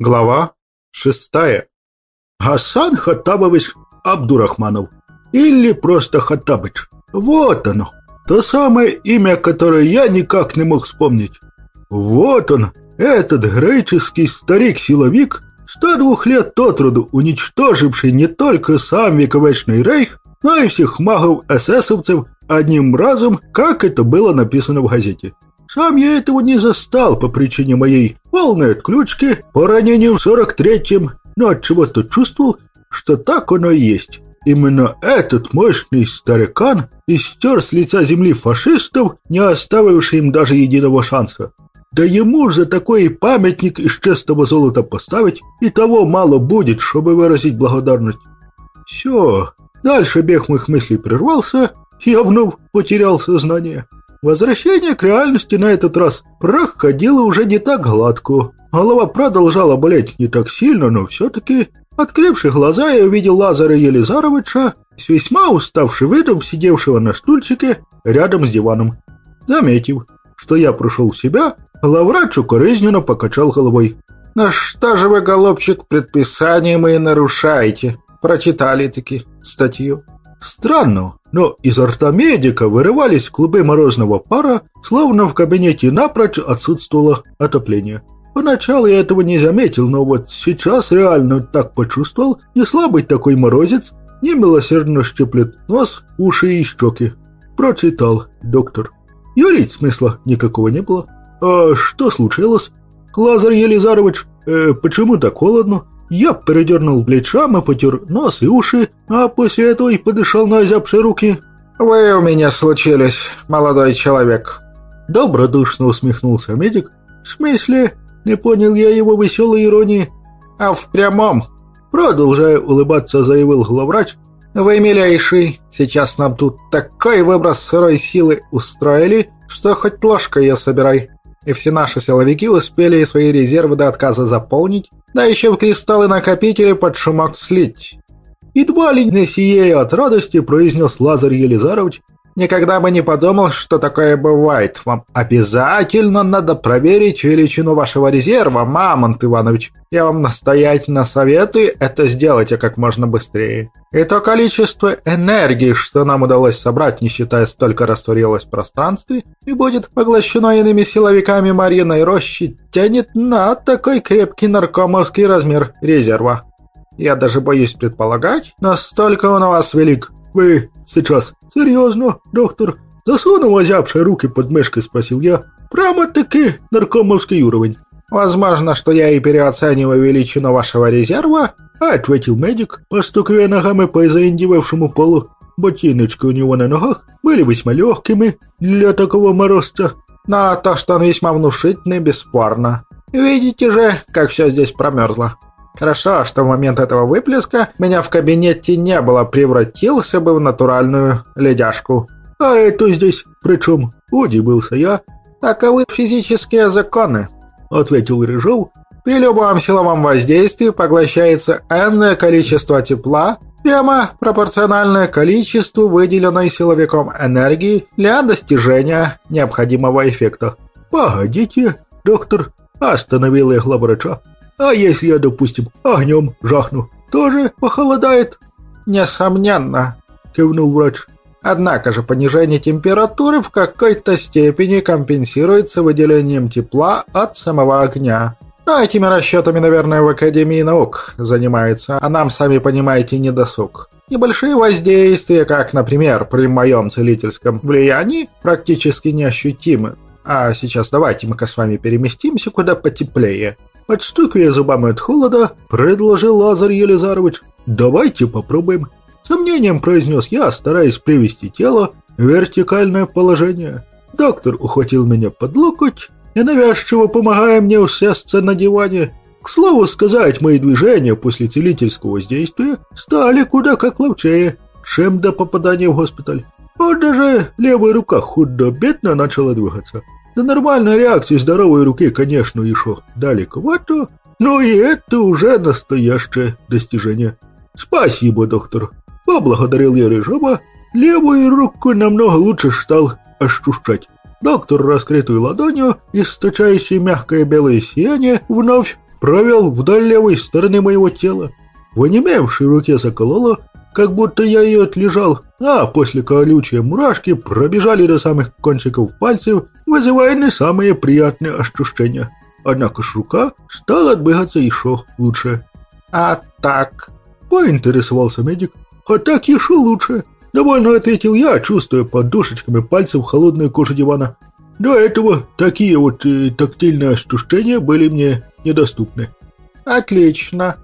Глава шестая. Гасан Хаттабович Абдурахманов. Или просто Хаттабыч. Вот оно. То самое имя, которое я никак не мог вспомнить. Вот он, этот греческий старик-силовик, 102 лет от роду уничтоживший не только сам вековечный рейх, но и всех магов-эсэсовцев одним разом, как это было написано в газете. Сам я этого не застал по причине моей полной отключки по ранению в 43-м, но от чего то чувствовал, что так оно и есть. Именно этот мощный старикан истер с лица земли фашистов, не оставивший им даже единого шанса. Да ему за такой памятник из чистого золота поставить, и того мало будет, чтобы выразить благодарность. Все, дальше бег моих мыслей прервался, я вновь потерял сознание. Возвращение к реальности на этот раз проходило уже не так гладко. Голова продолжала болеть не так сильно, но все-таки, открывши глаза, я увидел Лазаря Елизаровича с весьма уставшим видом, сидевшего на стульчике рядом с диваном. Заметив, что я пришел в себя, главврач укоризненно покачал головой. «На что же вы, голубчик, предписания мои нарушаете?» Прочитали-таки статью. Странно, но изо рта медика вырывались клубы морозного пара, словно в кабинете напрочь отсутствовало отопление. Поначалу я этого не заметил, но вот сейчас реально так почувствовал, не слабый такой морозец, немилосердно щиплет нос, уши и щеки. Прочитал, доктор. Юрить смысла никакого не было. А что случилось? Лазар Елизарович, э, почему так холодно? Я передернул плечам и потер нос и уши, а после этого и подышал на озябшие руки. «Вы у меня случились, молодой человек!» Добродушно усмехнулся медик. «В смысле?» Не понял я его веселой иронии. «А в прямом!» Продолжая улыбаться, заявил главврач. «Вы, милейший, сейчас нам тут такой выброс сырой силы устроили, что хоть ложкой ее собирай и все наши силовики успели свои резервы до отказа заполнить, да еще в кристаллы-накопители под шумок слить. Едва ли не сие от радости произнес Лазарь Елизарович, Никогда бы не подумал, что такое бывает. Вам обязательно надо проверить величину вашего резерва, Мамонт Иванович. Я вам настоятельно советую это сделать как можно быстрее. И то количество энергии, что нам удалось собрать, не считая столько растворилось в пространстве, и будет поглощено иными силовиками Марьиной рощи, тянет на такой крепкий наркомовский размер резерва. Я даже боюсь предполагать, настолько он у вас велик. «Вы сейчас серьезно, доктор?» Засунув озябшие руки под мышкой, спросил я. «Прямо-таки наркомовский уровень». «Возможно, что я и переоцениваю величину вашего резерва», — ответил медик, постукивая ногами по заиндивавшему полу. Ботиночки у него на ногах были весьма легкими для такого морозца. «Но то, что он весьма внушительный, бесспорно. Видите же, как все здесь промерзло. Хорошо, что в момент этого выплеска меня в кабинете не было, превратился бы в натуральную ледяшку. А это здесь при чем? Удивился я. Таковы физические законы, ответил Рыжов. При любом силовом воздействии поглощается энное количество тепла, прямо пропорциональное количеству выделенной силовиком энергии для достижения необходимого эффекта. «Погодите, доктор!» – остановил я главврача. А если я, допустим, огнем жахну, тоже похолодает?» «Несомненно», – кивнул врач. «Однако же понижение температуры в какой-то степени компенсируется выделением тепла от самого огня. Но этими расчетами, наверное, в Академии наук занимается, а нам, сами понимаете, не досуг. Небольшие воздействия, как, например, при моем целительском влиянии, практически неощутимы. А сейчас давайте мы-ка с вами переместимся куда потеплее. Отстукивая зубами от холода, предложил Лазарь Елизарович. «Давайте попробуем». Сомнением произнес я, стараясь привести тело в вертикальное положение. Доктор ухватил меня под локоть и навязчиво помогая мне усесться на диване. К слову сказать, мои движения после целительского воздействия стали куда как ловчее, чем до попадания в госпиталь. Вот даже левая рука худо-бедно начала двигаться. До нормальной реакции здоровой руки, конечно, еще далековато, но и это уже настоящее достижение. Спасибо, доктор. Поблагодарил я Рыжова. Левую руку намного лучше стал ощущать. Доктор, раскрытую ладонью, источающий мягкое белое сияние, вновь провел вдоль левой стороны моего тела. В онемевшей руке закололо, как будто я ее отлежал, а после колючие мурашки пробежали до самых кончиков пальцев, вызывая не самые приятные ощущения. Однако ж рука стала отбегаться еще лучше. «А так?» – поинтересовался медик. «А так еще лучше!» – довольно ответил я, чувствуя подушечками пальцев холодную кожу дивана. До этого такие вот э, тактильные ощущения были мне недоступны. «Отлично!» –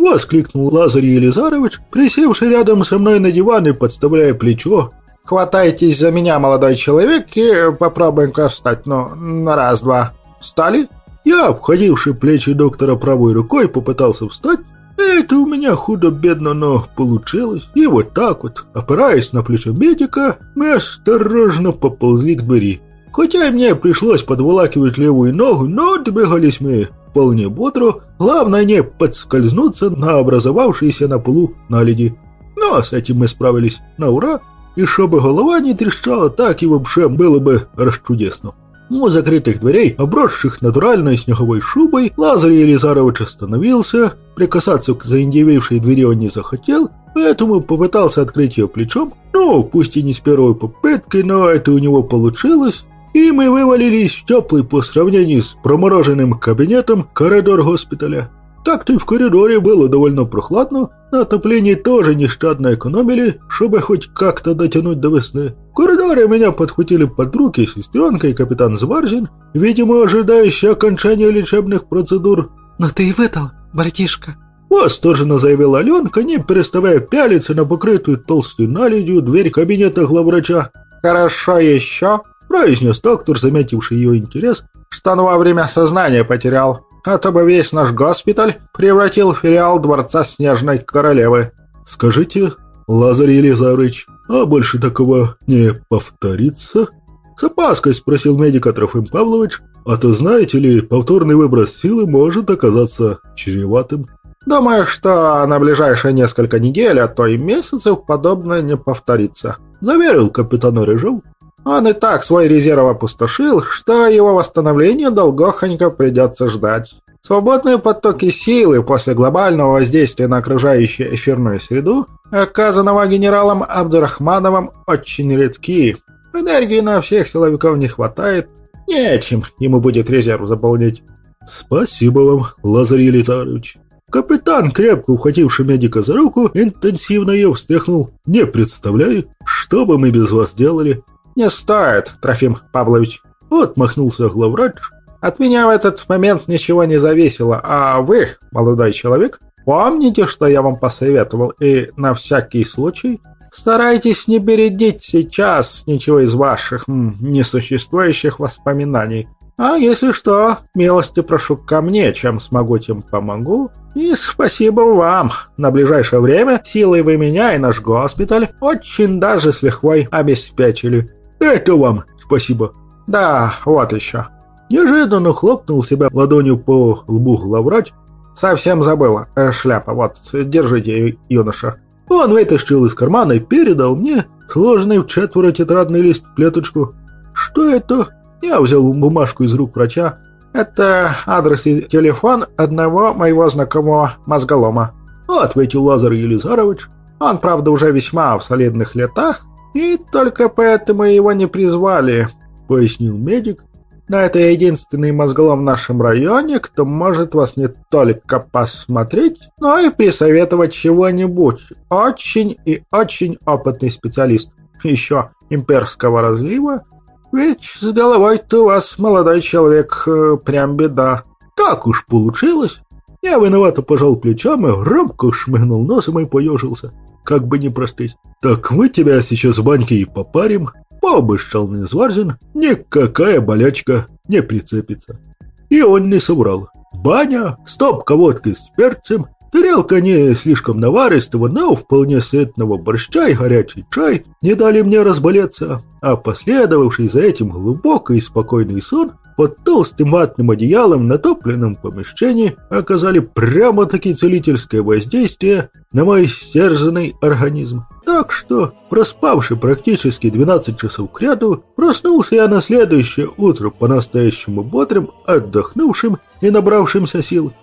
воскликнул Лазарь Елизарович, присевший рядом со мной на диван и подставляя плечо. «Хватайтесь за меня, молодой человек, и попробуем-ка встать, ну, на раз-два. Встали?» Я, обходивший плечи доктора правой рукой, попытался встать. Это у меня худо-бедно, но получилось. И вот так вот, опираясь на плечо медика, мы осторожно поползли к двери. Хотя и мне пришлось подволакивать левую ногу, но двигались мы вполне бодро. Главное не подскользнуться на образовавшейся на полу наледи. Но с этим мы справились на ура. И чтобы голова не трещала, так и вообще было бы расчудесно. У закрытых дверей, обросших натуральной снеговой шубой, Лазарь Елизарович остановился. Прикасаться к заиндевевшей двери он не захотел, поэтому попытался открыть ее плечом. Ну, пусть и не с первой попытки, но это у него получилось и мы вывалились в теплый по сравнению с промороженным кабинетом коридор госпиталя. Так-то и в коридоре было довольно прохладно, на отоплении тоже нещадно экономили, чтобы хоть как-то дотянуть до весны. В коридоре меня подхватили под руки сестренка и капитан Зварзин, видимо, ожидающий окончания лечебных процедур. «Но ты и выдал, братишка!» Восторженно заявила Аленка, не переставая пялиться на покрытую толстой наледью дверь кабинета главврача. «Хорошо еще!» Произнес доктор, заметивший ее интерес, что он во время сознания потерял, а то бы весь наш госпиталь превратил в филиал Дворца Снежной Королевы. «Скажите, Лазарь Елизарович, а больше такого не повторится?» С опаской спросил медик Трофим Павлович, а то знаете ли, повторный выброс силы может оказаться чреватым. «Думаю, что на ближайшие несколько недель, а то и месяцев подобное не повторится», заверил капитан Рыжов, он и так свой резерв опустошил, что его восстановление долгохонько придется ждать. Свободные потоки силы после глобального воздействия на окружающую эфирную среду, оказанного генералом Абдурахмановым, очень редки. Энергии на всех силовиков не хватает, нечем ему будет резерв заполнить. «Спасибо вам, Лазарь Елитарович». Капитан, крепко ухвативший медика за руку, интенсивно ее встряхнул. «Не представляю, что бы мы без вас делали. «Не стоит, Трофим Павлович», — отмахнулся главврач. «От меня в этот момент ничего не зависело, а вы, молодой человек, помните, что я вам посоветовал, и на всякий случай старайтесь не бередить сейчас ничего из ваших м, несуществующих воспоминаний. А если что, милости прошу ко мне, чем смогу, тем помогу. И спасибо вам. На ближайшее время силой вы меня и наш госпиталь очень даже с лихвой обеспечили. «Это вам спасибо». «Да, вот еще». Неожиданно хлопнул себя ладонью по лбу главврач. «Совсем забыла. Э, шляпа. Вот, держите, юноша». Он вытащил из кармана и передал мне сложенный в четверо тетрадный лист клеточку. «Что это?» Я взял бумажку из рук врача. «Это адрес и телефон одного моего знакомого мозголома», — ответил Лазар Елизарович. «Он, правда, уже весьма в солидных летах, «И только поэтому его не призвали», — пояснил медик. «Но это единственный мозголом в нашем районе, кто может вас не только посмотреть, но и присоветовать чего-нибудь. Очень и очень опытный специалист. Еще имперского разлива. Ведь с головой-то у вас, молодой человек, э, прям беда». «Так уж получилось». Я виновато пожал плечами, громко шмыгнул носом и поежился как бы не простыть. «Так мы тебя сейчас в баньке и попарим», — пообещал Незварзин, «никакая болячка не прицепится». И он не соврал. Баня, стопка водки с перцем, тарелка не слишком наваристого, но вполне сытного борща и горячий чай не дали мне разболеться, а последовавший за этим глубокий и спокойный сон под толстым ватным одеялом на топленном помещении оказали прямо-таки целительское воздействие на мой стерзанный организм. Так что, проспавший практически 12 часов к ряду, проснулся я на следующее утро по-настоящему бодрым, отдохнувшим и набравшимся сил.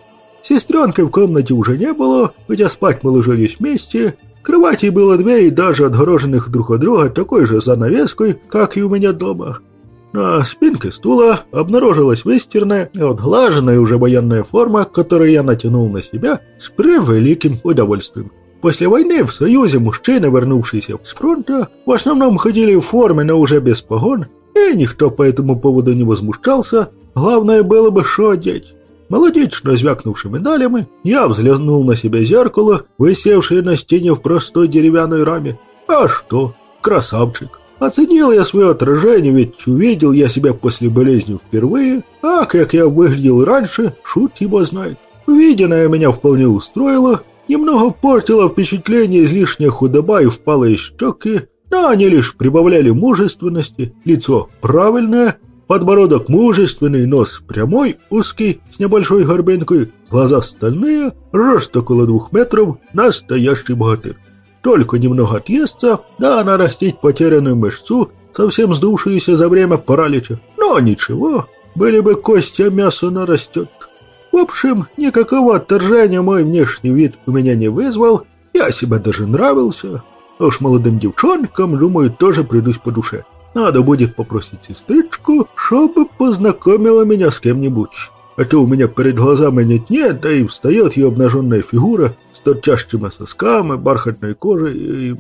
Сестренкой в комнате уже не было, хотя спать мы ложились вместе. Кроватей было две и даже отгороженных друг от друга такой же занавеской, как и у меня дома. На спинке стула обнаружилась выстиранная и отглаженная уже военная форма, которую я натянул на себя с превеликим удовольствием. После войны в Союзе мужчины, вернувшиеся с фронта, в основном ходили в форме, но уже без погон, и никто по этому поводу не возмущался, главное было бы что одеть. Молодечно звякнувши медалями, я взглянул на себя зеркало, висевшее на стене в простой деревянной раме. А что? Красавчик! Оценил я свое отражение, ведь увидел я себя после болезни впервые, а как я выглядел раньше, шут его знает. Увиденное меня вполне устроило, немного портило впечатление излишняя худоба и впалые щеки, но они лишь прибавляли мужественности, лицо правильное, подбородок мужественный, нос прямой, узкий, с небольшой горбинкой, глаза стальные, рост около двух метров, настоящий богатырь. Только немного отъестся, да нарастить потерянную мышцу, совсем сдувшуюся за время паралича. Но ничего, были бы кости, а мясо нарастет. В общем, никакого отторжения мой внешний вид у меня не вызвал, я себе даже нравился. А уж молодым девчонкам, думаю, тоже придусь по душе. Надо будет попросить сестричку, чтобы познакомила меня с кем-нибудь. А то у меня перед глазами нет-нет, да и встает ее обнаженная фигура с торчащими сосками, бархатной кожей и...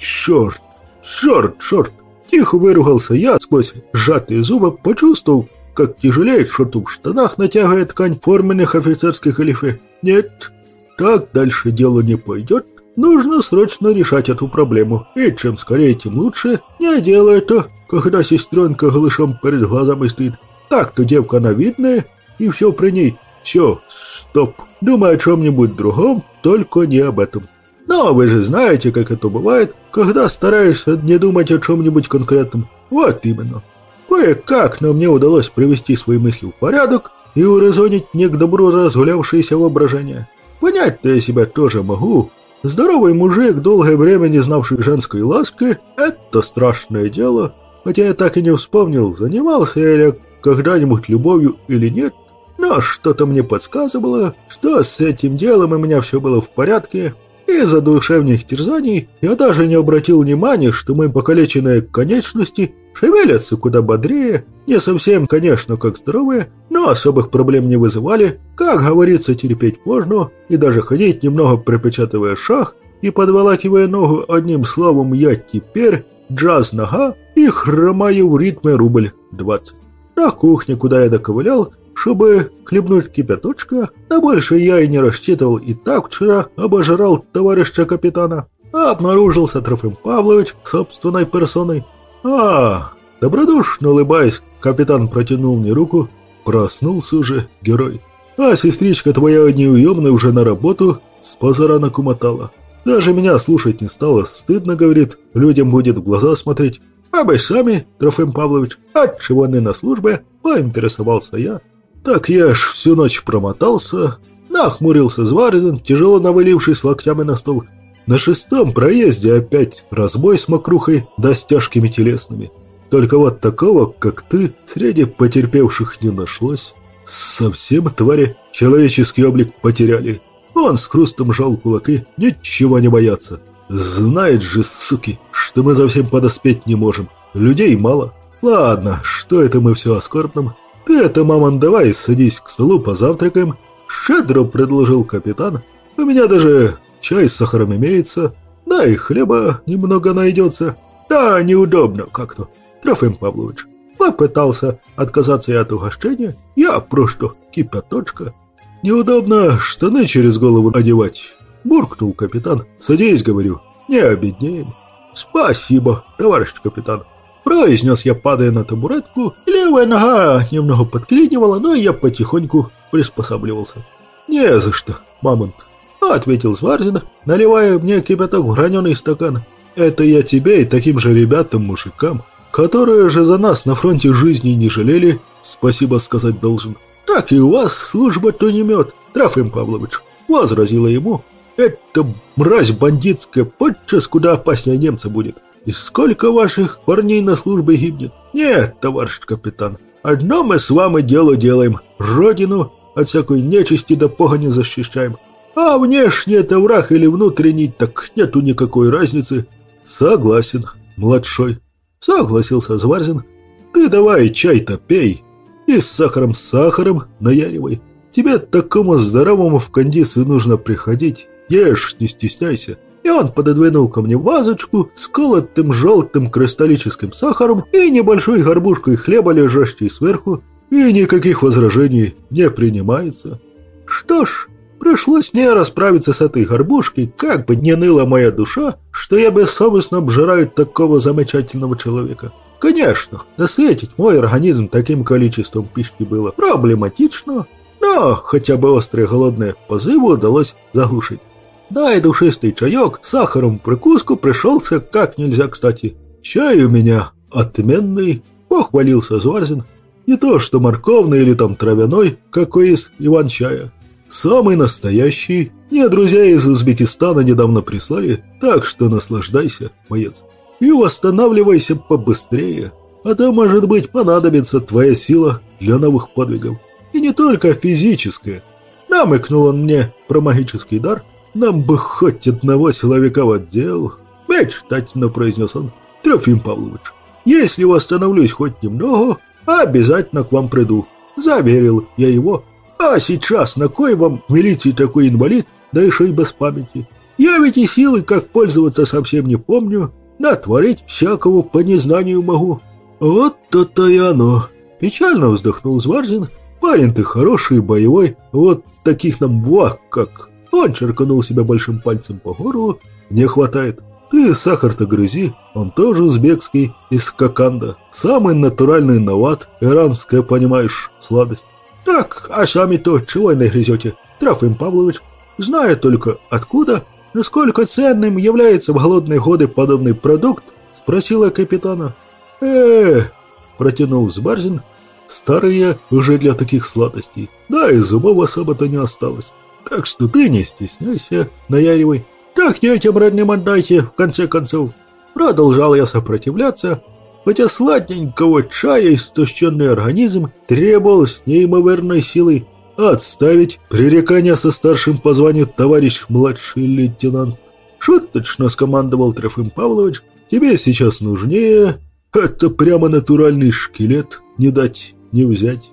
Черт, черт, черт! Тихо выругался я сквозь сжатые зубы, почувствовал, как тяжелеет шорту в штанах, натягивая ткань форменных офицерских галифе. Нет, так дальше дело не пойдет. Нужно срочно решать эту проблему. И чем скорее, тем лучше. Не делай это, когда сестренка голышом перед глазами стоит. Так-то девка она видная, и все при ней. Все, стоп. Думай о чем-нибудь другом, только не об этом. Но вы же знаете, как это бывает, когда стараешься не думать о чем-нибудь конкретном. Вот именно. Кое-как, но мне удалось привести свои мысли в порядок и урезонить не к добру разгулявшееся воображение. Понять-то я себя тоже могу. Здоровый мужик, долгое время не знавший женской ласки, это страшное дело. Хотя я так и не вспомнил, занимался я когда-нибудь любовью или нет, но что-то мне подсказывало, что с этим делом у меня все было в порядке. Из-за душевных терзаний я даже не обратил внимания, что мои покалеченные конечности шевелятся куда бодрее, не совсем, конечно, как здоровые, но особых проблем не вызывали. Как говорится, терпеть можно, и даже ходить немного припечатывая шаг и подволакивая ногу одним словом «я теперь», джаз-нога и хромаю в ритме рубль 20. На кухне, куда я доковылял, чтобы хлебнуть кипяточка, а больше я и не рассчитывал, и так вчера обожрал товарища капитана. А обнаружился Трофим Павлович собственной персоной. А, добродушно улыбаясь, капитан протянул мне руку. Проснулся уже герой. А сестричка твоя неуемная уже на работу с позора кумотала. Даже меня слушать не стало, стыдно, говорит, людям будет в глаза смотреть. А вы сами, Трофим Павлович, отчего не на службе, поинтересовался я. Так я ж всю ночь промотался, нахмурился Зварин, тяжело навалившись локтями на стол. На шестом проезде опять разбой с мокрухой да с тяжкими телесными. Только вот такого, как ты, среди потерпевших не нашлось. Совсем твари человеческий облик потеряли. Он с хрустом жал кулаки, ничего не боятся. Знает же, суки, что мы за всем подоспеть не можем. Людей мало. Ладно, что это мы все о скорбном? «Ты это, мамон, давай садись к столу, позавтракаем», — щедро предложил капитан. «У меня даже чай с сахаром имеется, да и хлеба немного найдется. Да, неудобно как-то, Трофим Павлович». Попытался отказаться от угощения, я просто кипяточка. «Неудобно штаны через голову одевать», — буркнул капитан. «Садись, говорю, не обеднеем». «Спасибо, товарищ капитан», Произнес я, падая на табуретку. Левая нога немного подклинивала, но я потихоньку приспосабливался. «Не за что, мамонт», — ответил Зварзин, наливая мне кипяток в граненый стакан. «Это я тебе и таким же ребятам-мужикам, которые же за нас на фронте жизни не жалели, спасибо сказать должен. Так и у вас служба-то не мед, Трофим Павлович», — возразила ему. «Это мразь бандитская, подчас куда опаснее немца будет». И сколько ваших парней на службе гибнет? Нет, товарищ капитан, одно мы с вами дело делаем. Родину от всякой нечисти до погони защищаем. А внешне это враг или внутренний, так нету никакой разницы. Согласен, младшой. Согласился Зварзин. Ты давай чай-то пей. И с сахаром с сахаром наяривай. Тебе такому здоровому в кондицию нужно приходить. Ешь, не стесняйся. Он пододвинул ко мне вазочку с колотым желтым кристаллическим сахаром и небольшой горбушкой хлеба, лежащей сверху, и никаких возражений не принимается. Что ж, пришлось мне расправиться с этой горбушкой, как бы не ныла моя душа, что я бессовестно обжираю такого замечательного человека. Конечно, насытить мой организм таким количеством пищи было проблематично, но хотя бы острые голодные позывы удалось заглушить. Да и душистый чаек с сахаром прикуску пришелся как нельзя кстати. Чай у меня отменный, похвалился Зварзин. Не то что морковный или там травяной, какой из Иван-чая. Самый настоящий. Мне друзья из Узбекистана недавно прислали, так что наслаждайся, боец. И восстанавливайся побыстрее, а то, может быть, понадобится твоя сила для новых подвигов. И не только физическая. Намыкнул он мне про магический дар, нам бы хоть одного силовика в отдел. Мечтательно произнес он. Трофим Павлович, если восстановлюсь хоть немного, обязательно к вам приду. Заверил я его. А сейчас на кой вам в милиции такой инвалид, да еще и без памяти? Я ведь и силы, как пользоваться, совсем не помню. Натворить всякого по незнанию могу. Вот то-то и оно. Печально вздохнул Зварзин. Парень ты хороший, боевой. Вот таких нам вах, как он черканул себя большим пальцем по горлу. «Не хватает. Ты сахар-то грызи, он тоже узбекский, из Коканда. Самый натуральный нават, иранская, понимаешь, сладость». «Так, а сами-то чего не грызете, Трофим Павлович? Зная только откуда, насколько ценным является в голодные годы подобный продукт?» Спросила капитана. э протянул Збарзин. «Старые уже для таких сладостей. Да, и зубов особо-то не осталось. Так что ты не стесняйся, наяривай. Так детям родным отдайте, в конце концов. Продолжал я сопротивляться, хотя сладенького чая истощенный организм требовал с неимоверной силой отставить пререкания со старшим по званию товарищ младший лейтенант. Шуточно скомандовал Трофим Павлович, тебе сейчас нужнее, это прямо натуральный шкелет, не дать, не взять.